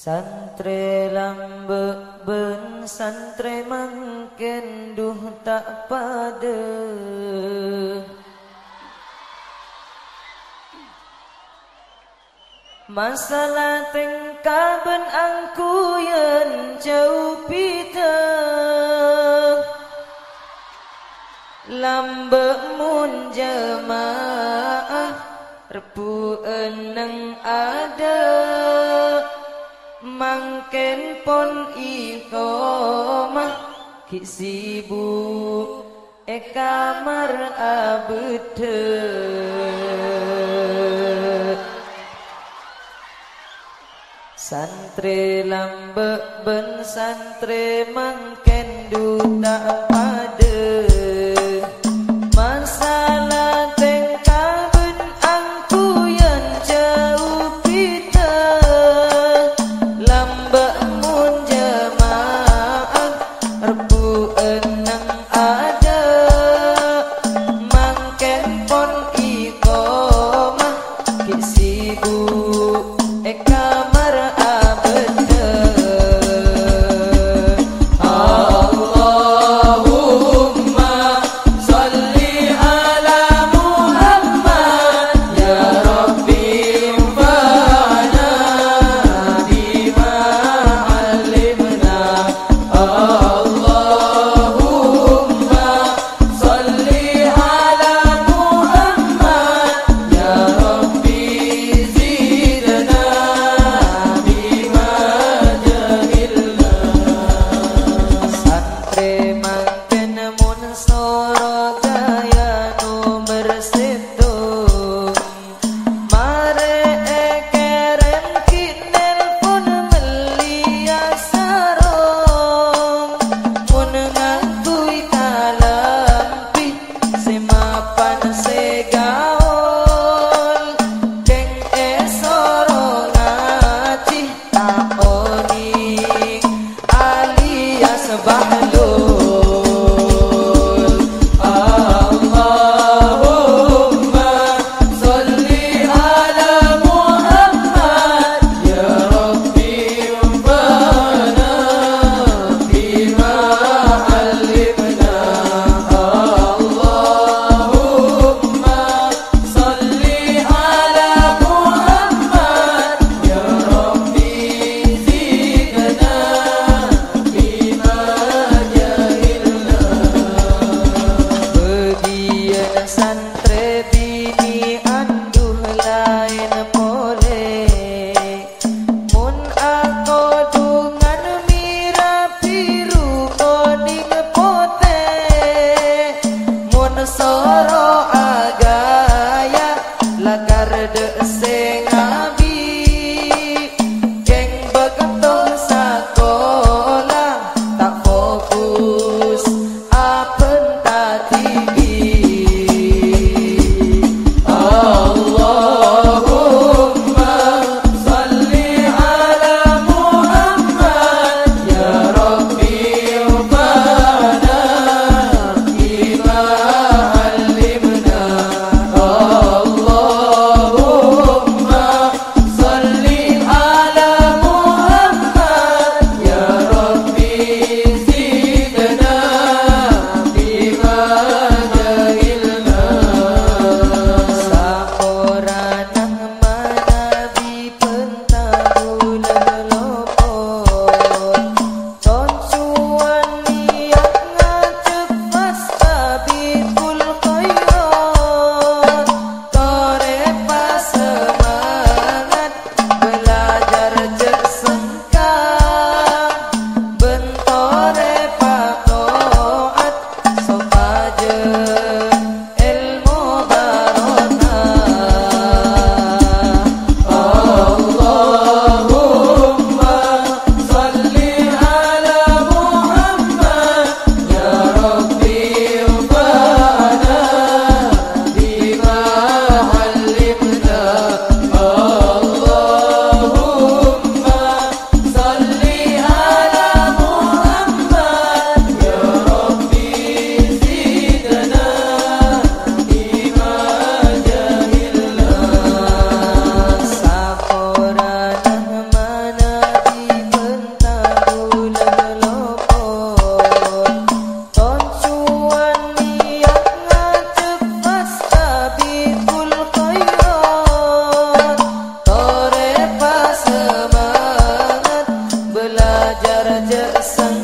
Santre lambe ben santre mangken duh tak pada Masalah tengkaben angku yang jauh pita Lambe mun jemaah Repu eneng ada mangken pon iqamah ki sibuk e kamar abede Santre lambe ben santre mangken duta pade Raja sen